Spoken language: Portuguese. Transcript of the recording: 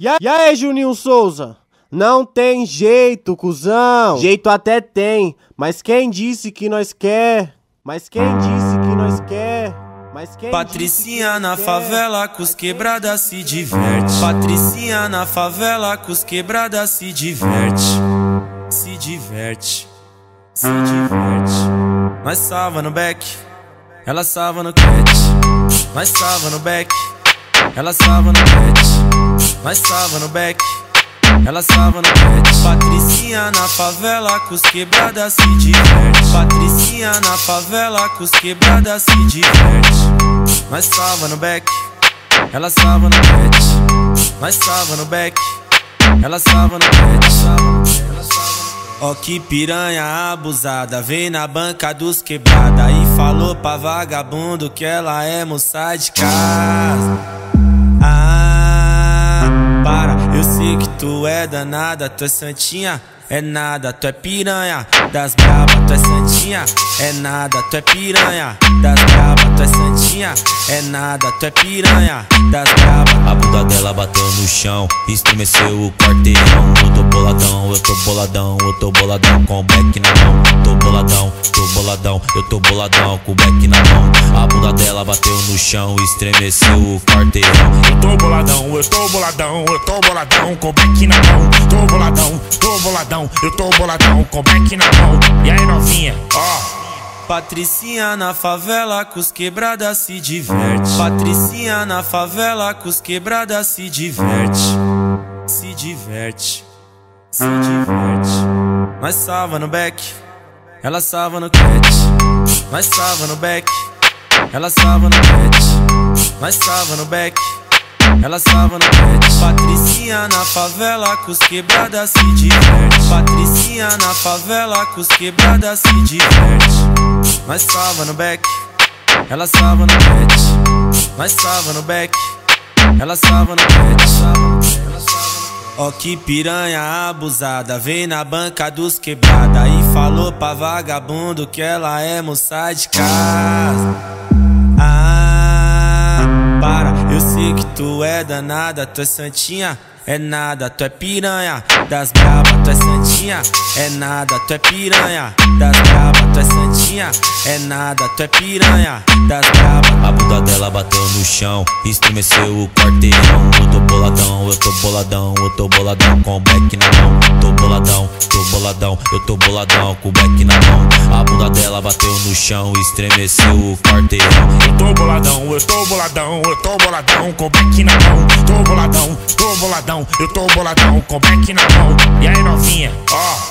E aí, Juninho Souza? Não tem jeito, cuzão. Jeito até tem, mas quem disse que nós quer? Mas quem disse que nós quer? Mas quem Patricinha na favela, com os quebrada se diverte. Patricinha na favela, com os quebrada se diverte. Se diverte, se diverte. Nós salva no back, ela salva no cat. Nós salva no back, ela salva no cat. Nós salva no back. Ela salva no cat Patricinha na favela com os quebrada se diverte. Patricinha na favela com os quebrada se diverte. Nós salva no back. Ela salva no cat Nós salva no back. Ela salva no cat Ó oh, que piranha abusada, vem na banca dos quebrada E falou pra vagabundo que ela é moça de casa Ah, para, eu sei que tu é danada, tu é santinha é nada, tu é piranha das braba, tu é santinha, é nada, tu é piranha das braba, tu é santinha, é nada, tu é piranha das braba. A bunda dela bateu no chão, estremeceu o quarteirão. Eu tô boladão, eu tô boladão, tô boladão com o back na mão. Tô boladão, tô boladão, eu tô boladão com o back na mão. A bunda dela bateu no chão, estremeceu o quarteirão. Eu tô boladão, eu tô boladão, eu tô boladão com o back na mão. Tô boladão, tô boladão eu tô boladão, com back na mão. E aí, novinha, ó. Patricinha na favela, com os quebrada se diverte. Patricinha na favela, com os quebrada. Se diverte, se diverte. Nós salva no back, ela salva no cat. Nós salva no back, ela salva no cat. Nós salva no back. Ela salva no pet Patricinha na favela com os quebrada se diverte Patricinha na favela com os quebrada se diverte Nós salva no back Ela salva no pet Nós salva no back Ela salva no pet Ó que piranha abusada, vem na banca dos quebrada E falou pra vagabundo que ela é moça de casa. Ah, para eu sei que tu é danada, tu é santinha, é nada, tu é piranha das braba, tu é santinha, é nada, tu é piranha das braba, tu é santinha, é nada, tu é piranha das braba. A bunda dela bateu no chão, estremeceu o quarteirão. Eu tô boladão, eu tô boladão, eu tô boladão com o back na mão. Boladão, eu tô boladão com o back na mão. A bunda dela bateu no chão, estremeceu o quarteirão. Eu tô boladão, eu tô boladão, eu tô boladão com o back na mão. Tô boladão, tô boladão, eu tô boladão com o back na mão. E aí, novinha, ó.